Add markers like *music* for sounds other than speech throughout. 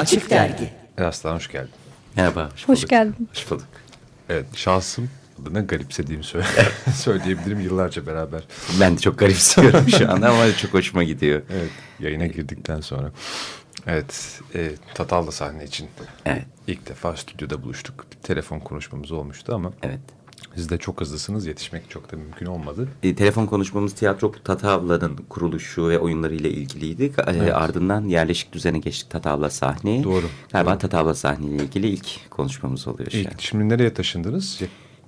Açık Dergi. Eraslan hoş geldin. Merhaba. Hoş, hoş geldin. Hoş bulduk. Evet şahsım adına garipsediğimi söyle *laughs* söyleyebilirim yıllarca beraber. Ben de çok garipsiyorum şu anda ama çok hoşuma gidiyor. Evet yayına girdikten sonra. Evet e, Tatavla sahne için evet. ilk defa stüdyoda buluştuk. Telefon konuşmamız olmuştu ama. Evet. Siz de çok hızlısınız. Yetişmek çok da mümkün olmadı. E, telefon konuşmamız tiyatro Tatavla'nın kuruluşu ve oyunlarıyla ilgiliydi. E, evet. ardından yerleşik düzene geçtik Tatavla sahneye. Doğru. Galiba doğru. Tatavla sahneyle ilgili ilk konuşmamız oluyor. İlk, yani. Şimdi nereye taşındınız?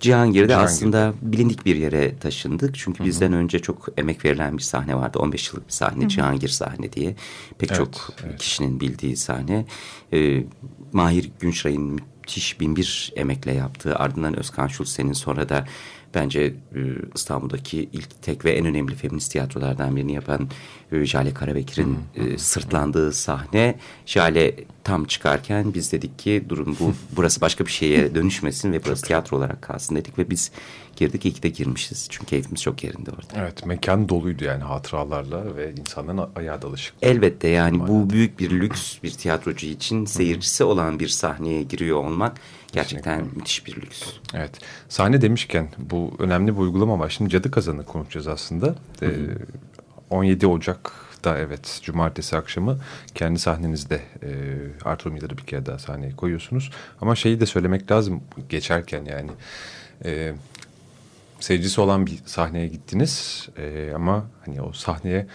Cihangir'de Cihangir. aslında bilindik bir yere taşındık. Çünkü Hı -hı. bizden önce çok emek verilen bir sahne vardı. 15 yıllık bir sahne Hı -hı. Cihangir sahne diye. Pek evet, çok evet. kişinin bildiği sahne. Ee, Mahir Günşray'ın müthiş bin bir emekle yaptığı ardından Özkan Şulsen'in sonra da bence İstanbul'daki ilk tek ve en önemli feminist tiyatrolardan birini yapan Jale Karabekir'in hmm. sırtlandığı sahne. Jale tam çıkarken biz dedik ki durun bu burası başka bir şeye *laughs* dönüşmesin ve burası tiyatro olarak kalsın dedik ve biz girdik iyi ki de girmişiz. Çünkü keyfimiz çok yerinde orada. Evet mekan doluydu yani hatıralarla ve insanların ayağa dalışık. Elbette yani bu büyük bir lüks bir tiyatrocu için seyircisi olan bir sahneye giriyor olmak gerçekten Kesinlikle. müthiş bir lüks. Evet sahne demişken bu önemli bir uygulama var. Şimdi Cadı Kazanı konuşacağız aslında. Hı -hı. Ee, 17 Ocak'ta evet cumartesi akşamı kendi sahnenizde e, Arthur Miller'ı bir kere daha sahneye koyuyorsunuz. Ama şeyi de söylemek lazım geçerken yani e, seyircisi olan bir sahneye gittiniz e, ama hani o sahneye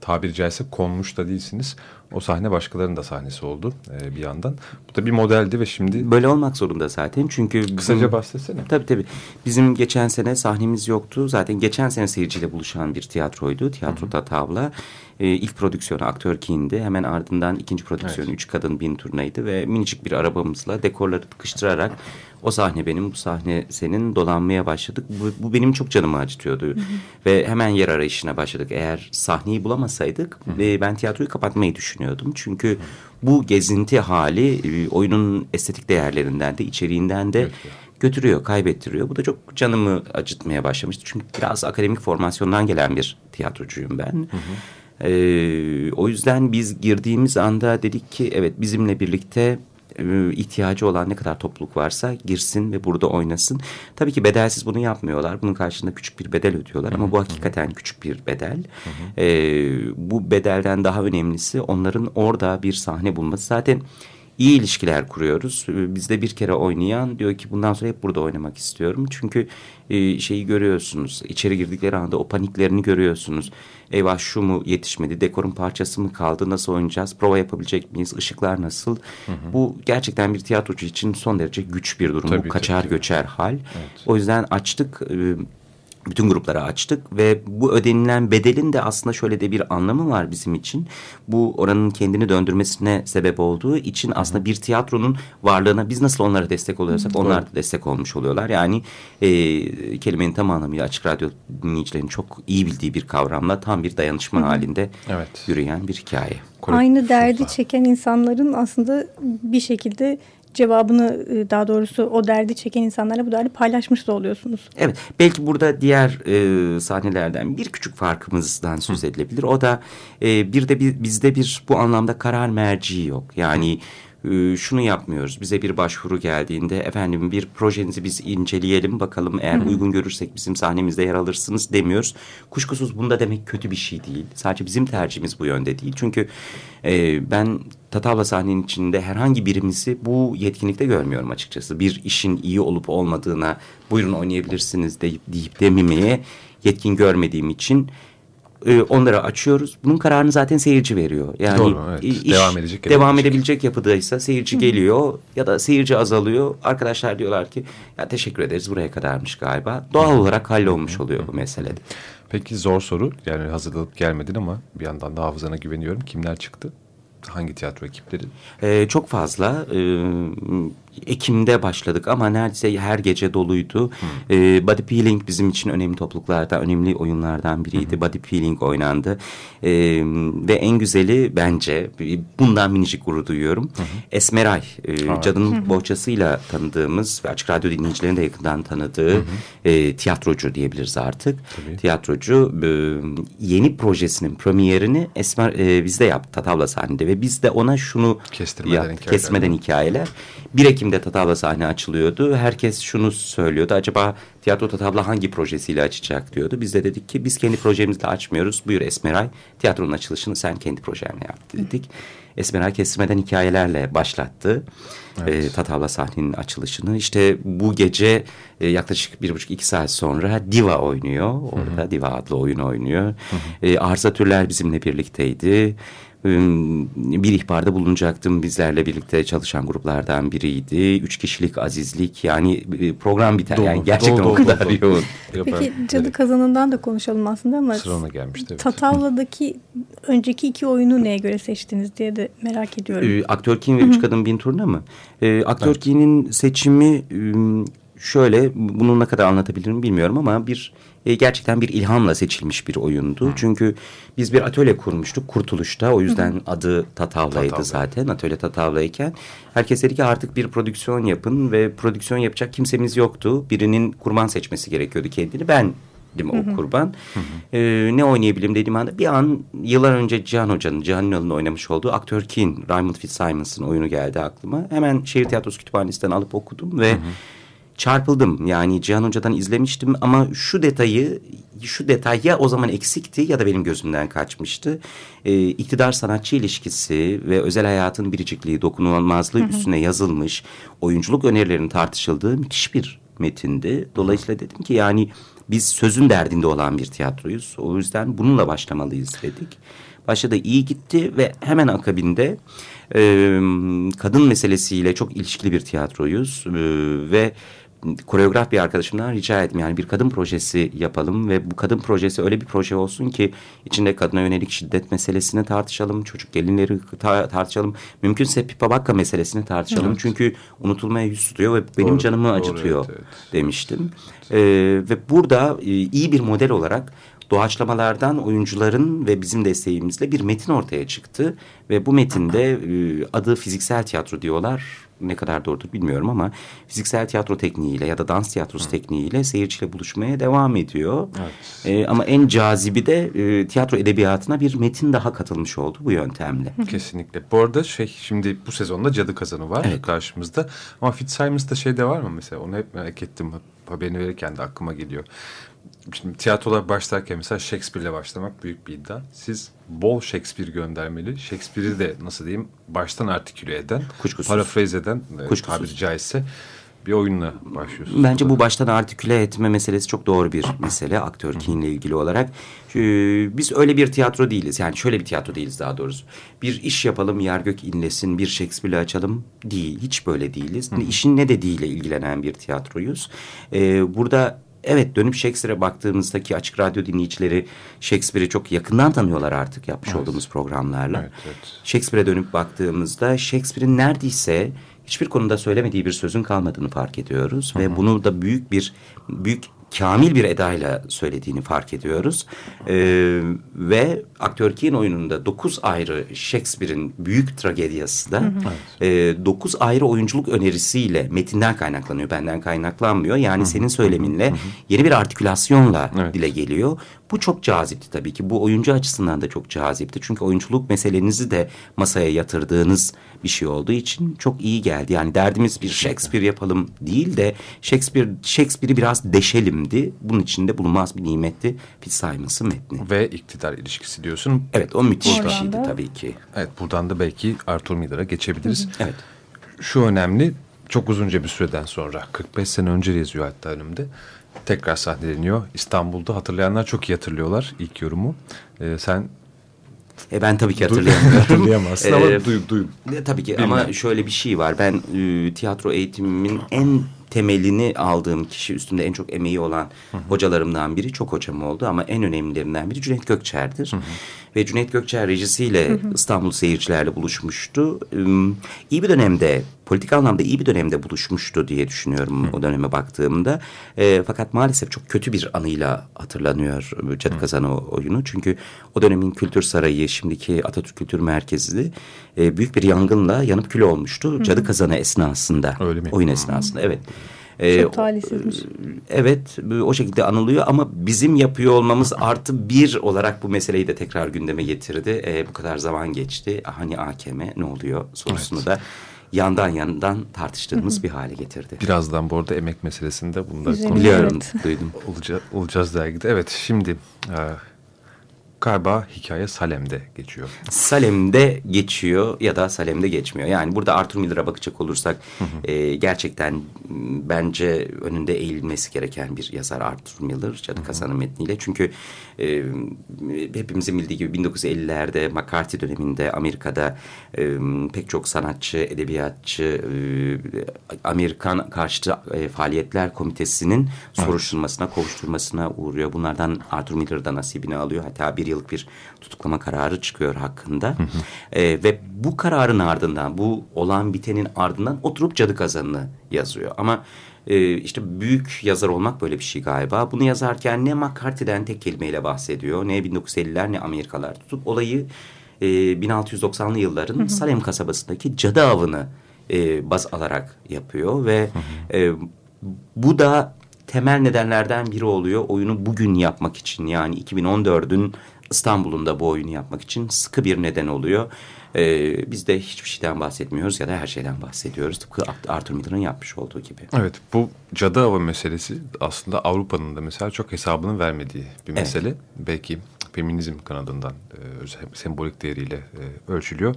tabiri caizse konmuş da değilsiniz. O sahne başkalarının da sahnesi oldu e, bir yandan. Bu da bir modeldi ve şimdi... Böyle olmak zorunda zaten çünkü... Kısaca bahsetsene. Tabii tabii. Bizim geçen sene sahnemiz yoktu. Zaten geçen sene seyirciyle buluşan bir tiyatroydu. Tiyatroda tavla. E, ilk prodüksiyonu Aktör King'di. Hemen ardından ikinci prodüksiyonu evet. Üç Kadın Bin Turnaydı ve minicik bir arabamızla dekorları tıkıştırarak o sahne benim, bu sahne senin dolanmaya başladık. Bu, bu benim çok canımı acıtıyordu. Hı hı. Ve hemen yer arayışına başladık. Eğer sahneyi bulamasaydık hı hı. E, ben tiyatroyu kapatmayı düşünüyordum. Çünkü hı. bu gezinti hali e, oyunun estetik değerlerinden de içeriğinden de evet. götürüyor, kaybettiriyor. Bu da çok canımı acıtmaya başlamıştı. Çünkü biraz akademik formasyondan gelen bir tiyatrocuyum ben. Hı hı. Ee, o yüzden biz girdiğimiz anda dedik ki evet bizimle birlikte ihtiyacı olan ne kadar topluluk varsa girsin ve burada oynasın. Tabii ki bedelsiz bunu yapmıyorlar. Bunun karşılığında küçük bir bedel ödüyorlar ama bu hakikaten küçük bir bedel. E, bu bedelden daha önemlisi onların orada bir sahne bulması. Zaten iyi ilişkiler kuruyoruz. Ee, bizde bir kere oynayan diyor ki bundan sonra hep burada oynamak istiyorum. Çünkü e, şeyi görüyorsunuz. İçeri girdikleri anda o paniklerini görüyorsunuz. Eyvah şu mu yetişmedi, dekorun parçası mı kaldı, nasıl oynayacağız, prova yapabilecek miyiz, ışıklar nasıl? Hı hı. Bu gerçekten bir tiyatrocu için son derece güç bir durum. Tabii, Bu kaçar tabii. göçer hal. Evet. O yüzden açtık... Bütün gruplara açtık ve bu ödenilen bedelin de aslında şöyle de bir anlamı var bizim için. Bu oranın kendini döndürmesine sebep olduğu için aslında bir tiyatronun varlığına biz nasıl onlara destek oluyorsak onlar da destek olmuş oluyorlar. Yani e, kelimenin tam anlamıyla açık radyo dinleyicilerin çok iyi bildiği bir kavramla tam bir dayanışma Hı -hı. halinde evet. yürüyen bir hikaye. Aynı derdi çeken insanların aslında bir şekilde cevabını e, daha doğrusu o derdi çeken insanlarla bu derdi paylaşmış da oluyorsunuz. Evet belki burada diğer e, sahnelerden bir küçük farkımızdan söz edilebilir. O da e, bir de bizde bir bu anlamda karar merci yok. Yani... Hı ee, şunu yapmıyoruz. Bize bir başvuru geldiğinde efendim bir projenizi biz inceleyelim bakalım eğer Hı -hı. uygun görürsek bizim sahnemizde yer alırsınız demiyoruz. Kuşkusuz bunda demek kötü bir şey değil. Sadece bizim tercihimiz bu yönde değil. Çünkü e, ben Tatavla sahnenin içinde herhangi birimizi bu yetkinlikte görmüyorum açıkçası. Bir işin iyi olup olmadığına buyurun oynayabilirsiniz deyip, deyip dememeye yetkin görmediğim için e, onları açıyoruz. Bunun kararını zaten seyirci veriyor. Yani Doğru, evet. iş devam edecek, devam edebilecek yapıdaysa seyirci geliyor ya da seyirci azalıyor. Arkadaşlar diyorlar ki ya teşekkür ederiz buraya kadarmış galiba. Doğal olarak hallolmuş oluyor bu meselede. Peki zor soru. Yani hazırlanıp gelmedin ama bir yandan da hafızana güveniyorum. Kimler çıktı? Hangi tiyatro ekipleri? Ee, çok fazla. Ee, Ekim'de başladık ama neredeyse her gece doluydu. Hmm. Ee, Body Peeling bizim için önemli topluluklardan, önemli oyunlardan biriydi. Hmm. Body Peeling oynandı. Ee, ve en güzeli bence, bundan minicik gurur duyuyorum. Hmm. Esmeray, e, Cadının hmm. Bohçası'yla tanıdığımız ve Açık Radyo dinleyicilerin de yakından tanıdığı hmm. e, tiyatrocu diyebiliriz artık. Tabii. Tiyatrocu e, yeni projesinin premierini Esmer e, bizde yaptı Tatavla sahnede ve biz de ona şunu kestirmeden, yaptık, hikayeler. kesmeden hikayeler. 1 Ekim'de Tatavla sahne açılıyordu. Herkes şunu söylüyordu. Acaba Tiyatro Tatavla hangi projesiyle açacak diyordu. Biz de dedik ki biz kendi projemizle açmıyoruz. Buyur Esmeray tiyatronun açılışını sen kendi projenle yap dedik. Esmeray kestirmeden hikayelerle başlattı. Evet. E, Tatavla sahnenin açılışını. İşte bu gece e, yaklaşık bir buçuk iki saat sonra Diva oynuyor. Orada Hı -hı. Diva adlı oyun oynuyor. Hı -hı. E, Arza Türler bizimle birlikteydi bir ihbarda bulunacaktım. Bizlerle birlikte çalışan gruplardan biriydi. Üç kişilik azizlik yani program biter. Dolu, yani gerçekten dolu, o kadar dolu, yoğun. Peki Cadı Kazanı'ndan da konuşalım aslında ama Sırana gelmişti. Evet. Tatavla'daki önceki iki oyunu neye göre seçtiniz diye de merak ediyorum. Ee, Aktör King ve Üç Kadın Bin Turna mı? Ee, Aktör evet. King'in seçimi şöyle bunu ne kadar anlatabilirim bilmiyorum ama bir e, gerçekten bir ilhamla seçilmiş bir oyundu. Hı. Çünkü biz bir atölye kurmuştuk Kurtuluş'ta. O yüzden Hı. adı Tatavla'ydı Tatavla. zaten. Atölye Tatavla'yken. Herkes dedi ki artık bir prodüksiyon yapın ve prodüksiyon yapacak kimsemiz yoktu. Birinin kurban seçmesi gerekiyordu kendini. Ben -hı. o kurban. Hı hı. Ee, ne oynayabilirim dediğim anda bir an yıllar önce Cihan Hoca'nın, Cihan Ünal'ın oynamış olduğu Aktör Kin, Raymond Fitzsimons'ın oyunu geldi aklıma. Hemen Şehir Tiyatrosu Kütüphanesi'nden alıp okudum ve hı hı çarpıldım. Yani Cihan Hoca'dan izlemiştim ama şu detayı, şu detay ya o zaman eksikti ya da benim gözümden kaçmıştı. Ee, iktidar sanatçı ilişkisi ve özel hayatın biricikliği, dokunulmazlığı hı hı. üstüne yazılmış oyunculuk önerilerinin tartışıldığı müthiş bir metindi. Dolayısıyla dedim ki yani biz sözün derdinde olan bir tiyatroyuz. O yüzden bununla başlamalıyız dedik. Başladı iyi gitti ve hemen akabinde e, kadın meselesiyle çok ilişkili bir tiyatroyuz. E, ve koreograf bir arkadaşımdan rica ettim. Yani bir kadın projesi yapalım ve bu kadın projesi öyle bir proje olsun ki içinde kadına yönelik şiddet meselesini tartışalım. Çocuk gelinleri ta tartışalım. Mümkünse pipa bakka meselesini tartışalım. Evet. Çünkü unutulmaya yüz tutuyor ve benim doğru, canımı doğru, acıtıyor evet, evet. demiştim. Ee, ve burada e, iyi bir model olarak doğaçlamalardan oyuncuların ve bizim desteğimizle bir metin ortaya çıktı. Ve bu metinde e, adı fiziksel tiyatro diyorlar ne kadar doğrudur bilmiyorum ama fiziksel tiyatro tekniğiyle ya da dans tiyatrosu Hı. tekniğiyle seyirciyle buluşmaya devam ediyor. Evet. E, ama en cazibi de e, tiyatro edebiyatına bir metin daha katılmış oldu bu yöntemle. *laughs* Kesinlikle. Bu arada şey şimdi bu sezonda Cadı Kazanı var evet. karşımızda. Ama Fitzsimons'da şey de var mı mesela onu hep merak ettim. Haberini verirken de aklıma geliyor. Şimdi tiyatrolar başlarken mesela Shakespeare'le başlamak büyük bir iddia. Siz bol Shakespeare göndermeli. Shakespeare'i de nasıl diyeyim baştan artiküle eden, Kuşkusuz. parafraze eden e, Kuşkusuz. tabiri caizse bir oyunla başlıyorsunuz. Bence bu baştan artiküle etme meselesi çok doğru bir mesele aktör kimliğiyle ilgili olarak. Biz öyle bir tiyatro değiliz. Yani şöyle bir tiyatro değiliz daha doğrusu. Bir iş yapalım yer gök inlesin bir Shakespeare'le açalım değil. Hiç böyle değiliz. Ne işin ne dediğiyle ilgilenen bir tiyatroyuz. Ee, burada evet dönüp Shakespeare'e baktığımızdaki açık radyo dinleyicileri Shakespeare'i çok yakından tanıyorlar artık yapmış evet. olduğumuz programlarla. Evet, evet. Shakespeare'e dönüp baktığımızda Shakespeare'in neredeyse hiçbir konuda söylemediği bir sözün kalmadığını fark ediyoruz. Hı hı. Ve bunu da büyük bir büyük kamil bir edayla söylediğini fark ediyoruz. Ee, ve Aktör Keen oyununda dokuz ayrı Shakespeare'in büyük tragedyası da e, dokuz ayrı oyunculuk önerisiyle metinden kaynaklanıyor. Benden kaynaklanmıyor. Yani hı hı. senin söyleminle hı hı. yeni bir artikülasyonla evet. dile geliyor. Bu çok cazipti tabii ki. Bu oyuncu açısından da çok cazipti. Çünkü oyunculuk meselenizi de masaya yatırdığınız bir şey olduğu için çok iyi geldi. Yani derdimiz bir Shakespeare yapalım değil de Shakespeare Shakespeare'i biraz deşelimdi. Bunun içinde bulunmaz bir nimetti Fitzsimons'ın metni. Ve iktidar ilişkisi diyorsun. Evet o müthiş bir şeydi da. tabii ki. Evet buradan da belki Arthur Miller'a geçebiliriz. Hı hı. Evet. Şu önemli çok uzunca bir süreden sonra 45 sene önce yazıyor hatta önümde tekrar sahneleniyor. İstanbul'da hatırlayanlar çok iyi hatırlıyorlar ilk yorumu. Ee, sen e ben tabii ki hatırlayamıyorum. *laughs* Hatırlayamazsın ama duy, duy. E, tabii ki Bilmem. ama şöyle bir şey var. Ben e, tiyatro eğitimimin en temelini aldığım kişi üstünde en çok emeği olan hı hı. hocalarımdan biri çok hocam oldu ama en önemlilerinden biri Cüneyt Gökçer'dir. Hı hı. Ve Cüneyt Gökçer rejisiyle hı hı. İstanbul seyircilerle buluşmuştu. İyi bir dönemde politik anlamda iyi bir dönemde buluşmuştu diye düşünüyorum hı. o döneme baktığımda. E, fakat maalesef çok kötü bir anıyla hatırlanıyor Cadı Kazanı oyunu. Çünkü o dönemin kültür sarayı şimdiki Atatürk Kültür Merkezi e, büyük bir yangınla yanıp kül olmuştu. Hı. Cadı Kazanı esnasında. Öyle mi? Oyun esnasında evet. Ee, talihsizmiş. Evet o şekilde anılıyor ama bizim yapıyor olmamız artı bir olarak bu meseleyi de tekrar gündeme getirdi. Ee, bu kadar zaman geçti. Hani AKM ne oluyor sorusunu evet. da yandan yandan tartıştığımız Hı -hı. bir hale getirdi. Birazdan bu arada emek meselesinde bunu da Biliyorum, duydum. Olacağız, olacağız dergide. Evet, şimdi e, galiba hikaye Salem'de geçiyor. Salem'de geçiyor ya da Salem'de geçmiyor. Yani burada Arthur Miller'a bakacak olursak E, gerçekten bence önünde eğilmesi gereken bir yazar Arthur Miller. Cadı Kasan'ın metniyle. Çünkü e, hepimizin bildiği gibi 1950'lerde McCarthy döneminde Amerika'da e, pek çok sanatçı, edebiyatçı, e, Amerikan karşıtı e, faaliyetler komitesinin soruşturmasına, kovuşturmasına uğruyor. Bunlardan Arthur Miller da nasibini alıyor. Hatta bir yıllık bir tutuklama kararı çıkıyor hakkında. Hı hı. E, ve bu kararın ardından, bu olan bitenin ardından oturup Cadı Kazanı'nı yazıyor. Ama e, işte büyük yazar olmak böyle bir şey galiba. Bunu yazarken ne McCarthy'den tek kelimeyle bahsediyor, ne 1950'ler ne Amerikalar tutup olayı e, 1690'lı yılların hı hı. Salem kasabasındaki cadı avını e, baz alarak yapıyor ve hı hı. E, bu da temel nedenlerden biri oluyor. Oyunu bugün yapmak için yani 2014'ün İstanbul'un da bu oyunu yapmak için sıkı bir neden oluyor. Ee, biz de hiçbir şeyden bahsetmiyoruz ya da her şeyden bahsediyoruz. Tıpkı Arthur Miller'ın yapmış olduğu gibi. Evet bu cadı avı meselesi aslında Avrupa'nın da mesela çok hesabını vermediği bir mesele. Evet. Belki feminizm kanadından e, sembolik değeriyle e, ölçülüyor.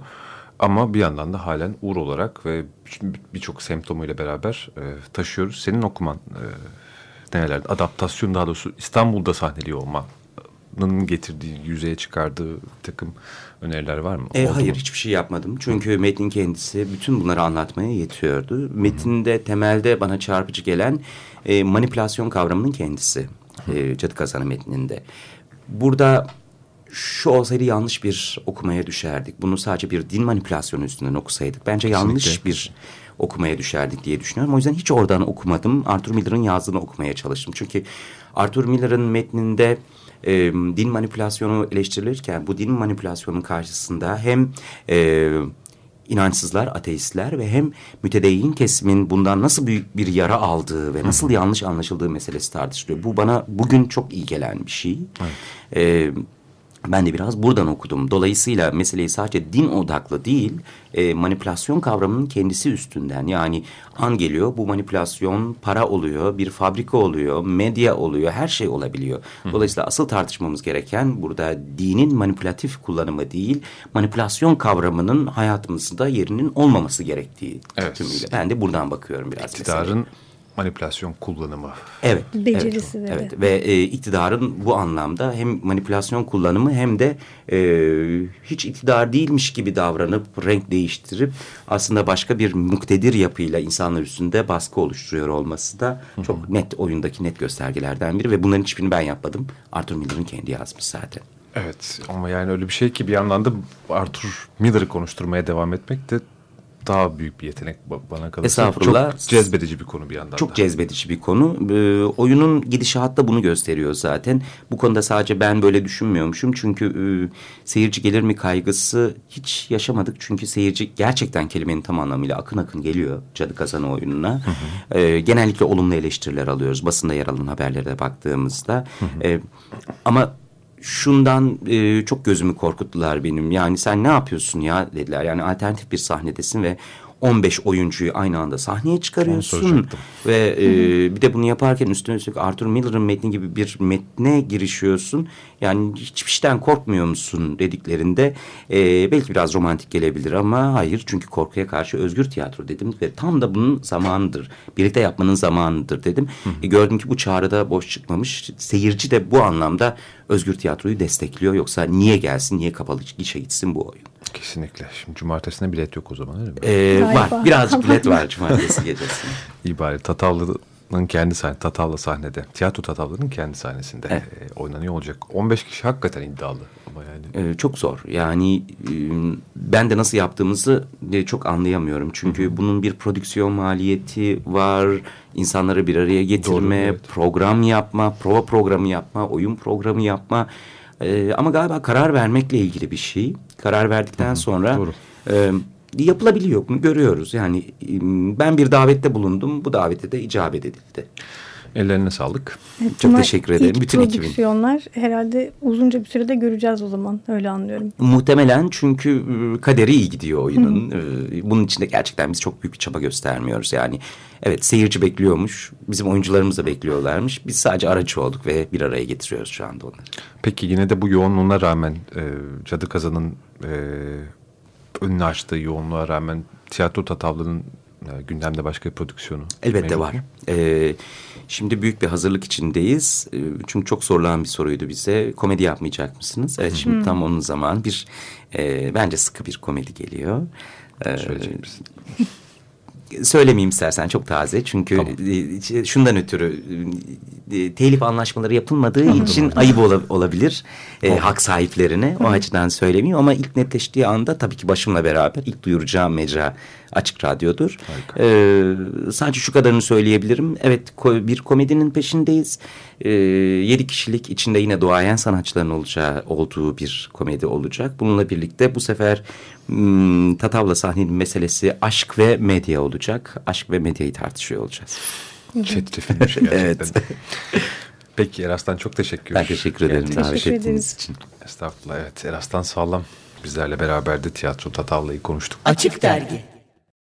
Ama bir yandan da halen uğur olarak ve birçok semptomuyla beraber e, taşıyoruz. Senin okuman e, nelerde adaptasyon daha doğrusu İstanbul'da sahneliyor olmanın getirdiği yüzeye çıkardığı takım öneriler var mı? E, hayır mu? hiçbir şey yapmadım. Çünkü metin kendisi bütün bunları anlatmaya yetiyordu. Metinde temelde bana çarpıcı gelen e, manipülasyon kavramının kendisi. E, Cadı Kazanı metninde. Burada şu olsaydı yanlış bir okumaya düşerdik. Bunu sadece bir din manipülasyonu üstünden okusaydık. Bence Kesinlikle. yanlış bir okumaya düşerdik diye düşünüyorum. O yüzden hiç oradan okumadım. Arthur Miller'ın yazdığını okumaya çalıştım. Çünkü Arthur Miller'ın metninde e, din manipülasyonu eleştirilirken bu din manipülasyonun karşısında hem e, inançsızlar, ateistler ve hem mütedeyyin kesimin bundan nasıl büyük bir yara aldığı ve nasıl yanlış anlaşıldığı meselesi tartışılıyor. Bu bana bugün çok iyi gelen bir şey. Evet. Ee, ben de biraz buradan okudum. Dolayısıyla meseleyi sadece din odaklı değil, e, manipülasyon kavramının kendisi üstünden. Yani an geliyor, bu manipülasyon para oluyor, bir fabrika oluyor, medya oluyor, her şey olabiliyor. Dolayısıyla asıl tartışmamız gereken burada dinin manipülatif kullanımı değil, manipülasyon kavramının hayatımızda yerinin olmaması gerektiği evet. tümüyle. Ben de buradan bakıyorum biraz. İktidarın meseleye manipülasyon kullanımı. Evet. Becerisi evet, evet. Ve e, iktidarın bu anlamda hem manipülasyon kullanımı hem de e, hiç iktidar değilmiş gibi davranıp renk değiştirip aslında başka bir muktedir yapıyla insanlar üstünde baskı oluşturuyor olması da çok net oyundaki net göstergelerden biri ve bunların hiçbirini ben yapmadım. Arthur Miller'ın kendi yazmış zaten. Evet ama yani öyle bir şey ki bir yandan da Arthur Miller'ı konuşturmaya devam etmek de daha büyük bir yetenek bana kalırsa. Estağfurullah. Çok cezbedici bir konu bir yandan Çok da. cezbedici bir konu. Ee, oyunun gidişatı da bunu gösteriyor zaten. Bu konuda sadece ben böyle düşünmüyormuşum. Çünkü e, seyirci gelir mi kaygısı hiç yaşamadık. Çünkü seyirci gerçekten kelimenin tam anlamıyla akın akın geliyor Cadı Kazanı oyununa. Hı hı. Ee, genellikle olumlu eleştiriler alıyoruz. Basında yer alan haberlere baktığımızda. Hı hı. Ee, ama şundan e, çok gözümü korkuttular benim. Yani sen ne yapıyorsun ya dediler. Yani alternatif bir sahnedesin ve 15 oyuncuyu aynı anda sahneye çıkarıyorsun. Ve e, bir de bunu yaparken üstüne üstlük Arthur Miller'ın metni gibi bir metne girişiyorsun. Yani hiçbir şeyden korkmuyor musun dediklerinde e, belki biraz romantik gelebilir ama hayır. Çünkü korkuya karşı özgür tiyatro dedim ve tam da bunun zamanıdır. Birlikte yapmanın zamanıdır dedim. E, gördüm ki bu çağrıda boş çıkmamış. Seyirci de bu anlamda özgür tiyatroyu destekliyor. Yoksa niye gelsin, niye kapalı gişe gitsin bu oyun? Kesinlikle. Şimdi cumartesine bilet yok o zaman öyle mi? Ee, var. Birazcık bilet var cumartesi gecesi. *laughs* İyi bari. Tatavlı'nın kendi sahne, Tatavlı sahnede. Tiyatro Tatavlı'nın kendi sahnesinde evet. e, oynanıyor olacak. 15 kişi hakikaten iddialı. Ama yani. Ee, çok zor. Yani e, ben de nasıl yaptığımızı e, çok anlayamıyorum. Çünkü Hı -hı. bunun bir prodüksiyon maliyeti var. İnsanları bir araya getirme, Doğru, evet. program yapma, prova programı yapma, oyun programı yapma. E, ama galiba karar vermekle ilgili bir şey. Karar verdikten Hı -hı, sonra e, yapılabiliyor. Bunu görüyoruz. Yani ben bir davette bulundum. Bu davete de icabet edildi. Ellerine sağlık. Evet, Çok teşekkür ederim. İlk Bütün prodüksiyonlar ekibin. herhalde uzunca bir sürede göreceğiz o zaman. Öyle anlıyorum. Muhtemelen çünkü kaderi iyi gidiyor oyunun. Bunun için de gerçekten biz çok büyük bir çaba göstermiyoruz. Yani evet seyirci bekliyormuş. Bizim oyuncularımız da bekliyorlarmış. Biz sadece aracı olduk ve bir araya getiriyoruz şu anda onları. Peki yine de bu yoğunluğuna rağmen e, Cadı Kazan'ın e, önünü açtığı yoğunluğa rağmen tiyatro tatavlının e, gündemde başka bir prodüksiyonu? Elbette var. Ee, şimdi büyük bir hazırlık içindeyiz. Ee, çünkü çok sorulan bir soruydu bize. Komedi yapmayacak mısınız? Evet şimdi hmm. tam onun zaman bir e, bence sıkı bir komedi geliyor. Ee, Söyleyecek misin? *laughs* Söylemeyeyim istersen çok taze çünkü tamam. E, şundan ötürü e, telif anlaşmaları yapılmadığı için ayıp ola, olabilir e, hak sahiplerine o açıdan söylemeyeyim ama ilk netleştiği anda tabii ki başımla beraber ilk duyuracağım mecra Açık Radyo'dur. Ee, sadece şu kadarını söyleyebilirim. Evet bir komedinin peşindeyiz. Ee, yedi kişilik içinde yine doğayan sanatçıların olacağı, olduğu bir komedi olacak. Bununla birlikte bu sefer hmm, Tatavla sahnenin meselesi aşk ve medya olacak. Aşk ve medyayı tartışıyor olacağız. Çetrefilmiş gerçekten. evet. Peki Eras'tan çok teşekkür ederim. Ben teşekkür ederim davet ettiğiniz için. Estağfurullah evet Eras'tan sağlam bizlerle beraber de tiyatro Tatavla'yı konuştuk. Açık Dergi